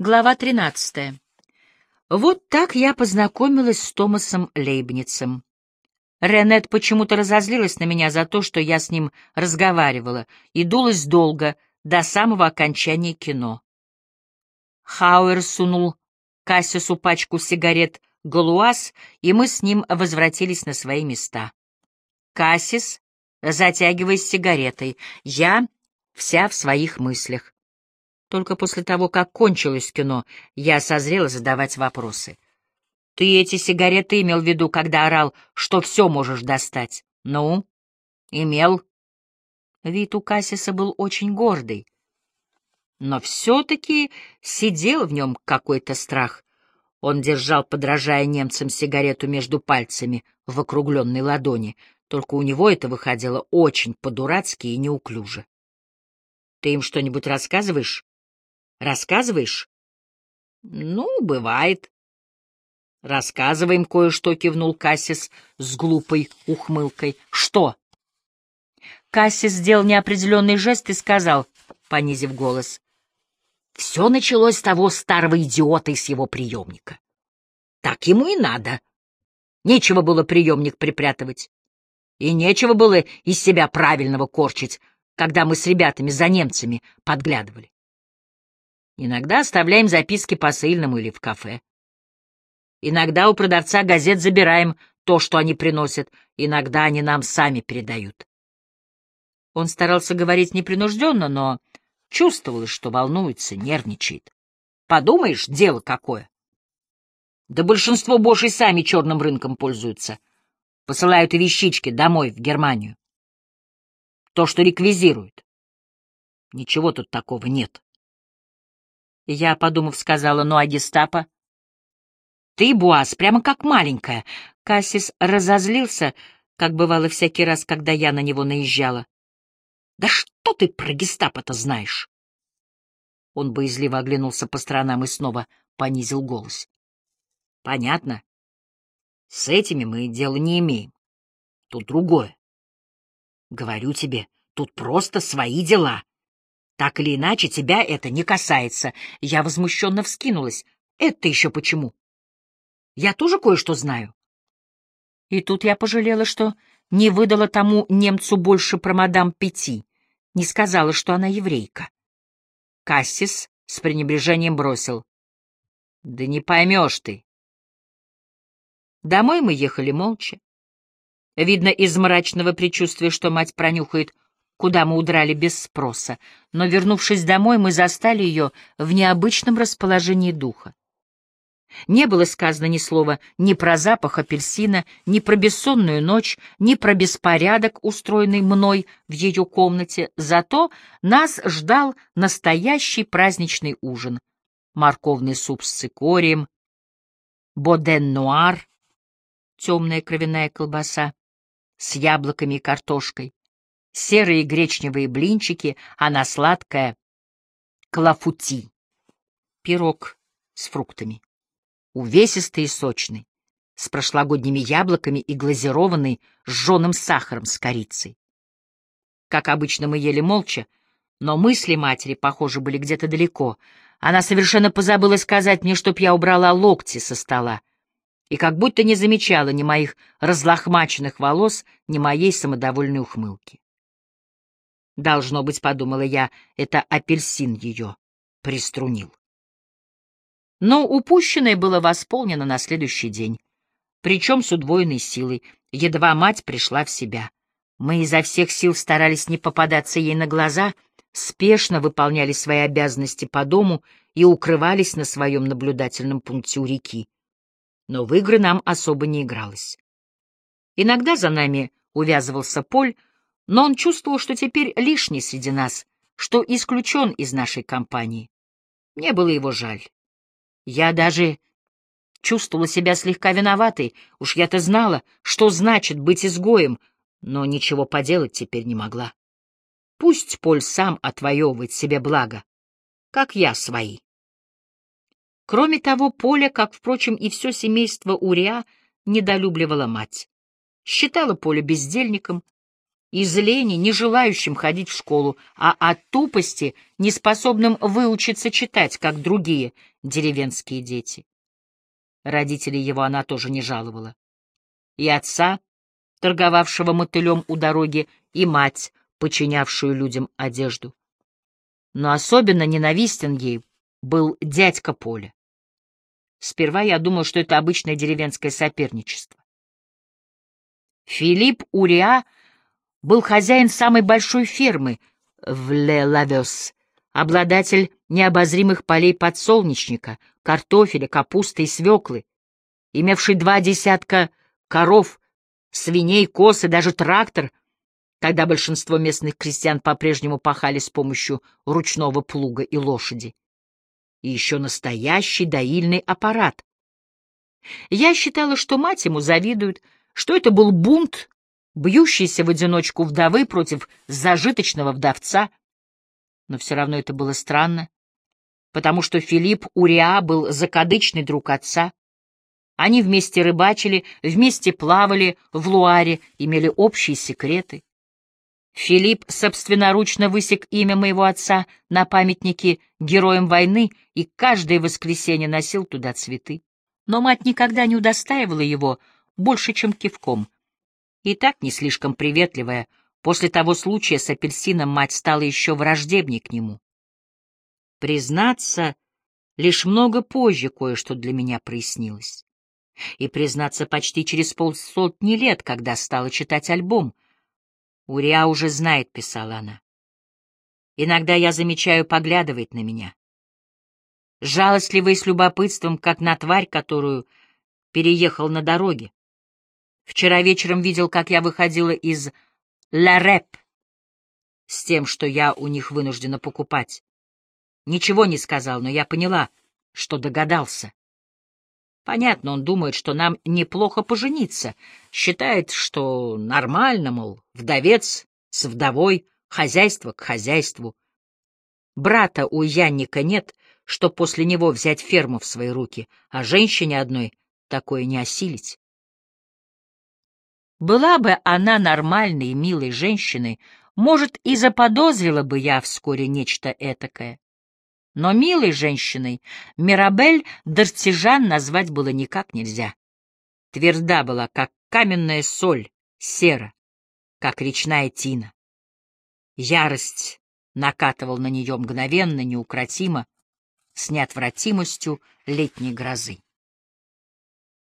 Глава 13. Вот так я познакомилась с Томасом Лейбницем. Ренет почему-то разозлилась на меня за то, что я с ним разговаривала, и дулась долго, до самого окончания кино. Хауэр сунул Кассису пачку сигарет «Галуаз», и мы с ним возвратились на свои места. Кассис, затягиваясь сигаретой, я вся в своих мыслях. Только после того, как кончилось кино, я созрела задавать вопросы. «Ты эти сигареты имел в виду, когда орал, что все можешь достать?» «Ну?» «Имел». Вид у Кассиса был очень гордый. Но все-таки сидел в нем какой-то страх. Он держал, подражая немцам, сигарету между пальцами в округленной ладони, только у него это выходило очень по-дурацки и неуклюже. «Ты им что-нибудь рассказываешь?» Рассказываешь? Ну, бывает. Рассказываем кое-что, кивнул Кассис с глупой ухмылкой. Что? Кассис сделал неопределенный жест и сказал, понизив голос. Все началось с того старого идиота из его приемника. Так ему и надо. Нечего было приемник припрятывать. И нечего было из себя правильного корчить, когда мы с ребятами за немцами подглядывали. Иногда оставляем записки посыльному или в кафе. Иногда у продавца газет забираем то, что они приносят, иногда они нам сами передают. Он старался говорить непринужденно, но чувствовалось, что волнуется, нервничает. Подумаешь, дело какое. Да большинство божий сами черным рынком пользуются. Посылают и вещички домой, в Германию. То, что реквизируют. Ничего тут такого нет. Я, подумав, сказала, ну а гестапо? Ты, Буас, прямо как маленькая. Кассис разозлился, как бывало всякий раз, когда я на него наезжала. Да что ты про гестапо-то знаешь? Он боязливо оглянулся по сторонам и снова понизил голос. Понятно. С этими мы дела не имеем. Тут другое. Говорю тебе, тут просто свои дела. Так или иначе, тебя это не касается. Я возмущенно вскинулась. Это еще почему? Я тоже кое-что знаю. И тут я пожалела, что не выдала тому немцу больше про мадам Пяти, не сказала, что она еврейка. Кассис с пренебрежением бросил. — Да не поймешь ты. Домой мы ехали молча. Видно, из мрачного предчувствия, что мать пронюхает куда мы удрали без спроса, но, вернувшись домой, мы застали ее в необычном расположении духа. Не было сказано ни слова ни про запах апельсина, ни про бессонную ночь, ни про беспорядок, устроенный мной в ее комнате, зато нас ждал настоящий праздничный ужин. Морковный суп с цикорием, боден-нуар, темная кровяная колбаса, с яблоками и картошкой, серые гречневые блинчики, а на сладкое — клафути. Пирог с фруктами. Увесистый и сочный, с прошлогодними яблоками и глазированный с жженым сахаром с корицей. Как обычно, мы ели молча, но мысли матери, похоже, были где-то далеко. Она совершенно позабыла сказать мне, чтоб я убрала локти со стола, и как будто не замечала ни моих разлохмаченных волос, ни моей самодовольной ухмылки. Должно быть, подумала я, это апельсин ее приструнил. Но упущенное было восполнено на следующий день, причем с удвоенной силой, едва мать пришла в себя. Мы изо всех сил старались не попадаться ей на глаза, спешно выполняли свои обязанности по дому и укрывались на своем наблюдательном пункте у реки. Но в игры нам особо не игралось. Иногда за нами увязывался Поль, но он чувствовал, что теперь лишний среди нас, что исключен из нашей компании. Мне было его жаль. Я даже чувствовала себя слегка виноватой, уж я-то знала, что значит быть изгоем, но ничего поделать теперь не могла. Пусть Поль сам отвоевывает себе благо, как я свои. Кроме того, Поля, как, впрочем, и все семейство Уриа, недолюбливала мать. Считала Поля бездельником, из лени, не желающим ходить в школу, а от тупости, не способным выучиться читать, как другие деревенские дети. Родителей его она тоже не жаловала. И отца, торговавшего мотылем у дороги, и мать, подчинявшую людям одежду. Но особенно ненавистен ей был дядька Поля. Сперва я думал, что это обычное деревенское соперничество. Филипп Уриа был хозяин самой большой фермы в Ле-Лавес, обладатель необозримых полей подсолнечника, картофеля, капусты и свеклы, имевший два десятка коров, свиней, коз и даже трактор, тогда большинство местных крестьян по-прежнему пахали с помощью ручного плуга и лошади. И еще настоящий доильный аппарат. Я считала, что мать ему завидует, что это был бунт, бьющийся в одиночку вдовы против зажиточного вдовца. Но все равно это было странно, потому что Филипп Уриа был закадычный друг отца. Они вместе рыбачили, вместе плавали в Луаре, имели общие секреты. Филипп собственноручно высек имя моего отца на памятнике героям войны и каждое воскресенье носил туда цветы. Но мать никогда не удостаивала его больше, чем кивком. И так не слишком приветливая, после того случая с апельсином мать стала еще враждебней к нему. Признаться, лишь много позже кое-что для меня прояснилось. И признаться почти через полсотни лет, когда стала читать альбом. «Уриа уже знает», — писала она. «Иногда я замечаю, поглядывает на меня. Жалостливо и с любопытством, как на тварь, которую переехал на дороге. Вчера вечером видел, как я выходила из Ла Рэп с тем, что я у них вынуждена покупать. Ничего не сказал, но я поняла, что догадался. Понятно, он думает, что нам неплохо пожениться, считает, что нормально, мол, вдовец с вдовой, хозяйство к хозяйству. Брата у Янника нет, что после него взять ферму в свои руки, а женщине одной такое не осилить. Была бы она нормальной и милой женщиной, может, и заподозрила бы я вскоре нечто этакое. Но милой женщиной Мирабель Дартижан назвать было никак нельзя. Тверда была, как каменная соль, сера, как речная тина. Ярость накатывал на нее мгновенно, неукротимо, с неотвратимостью летней грозы.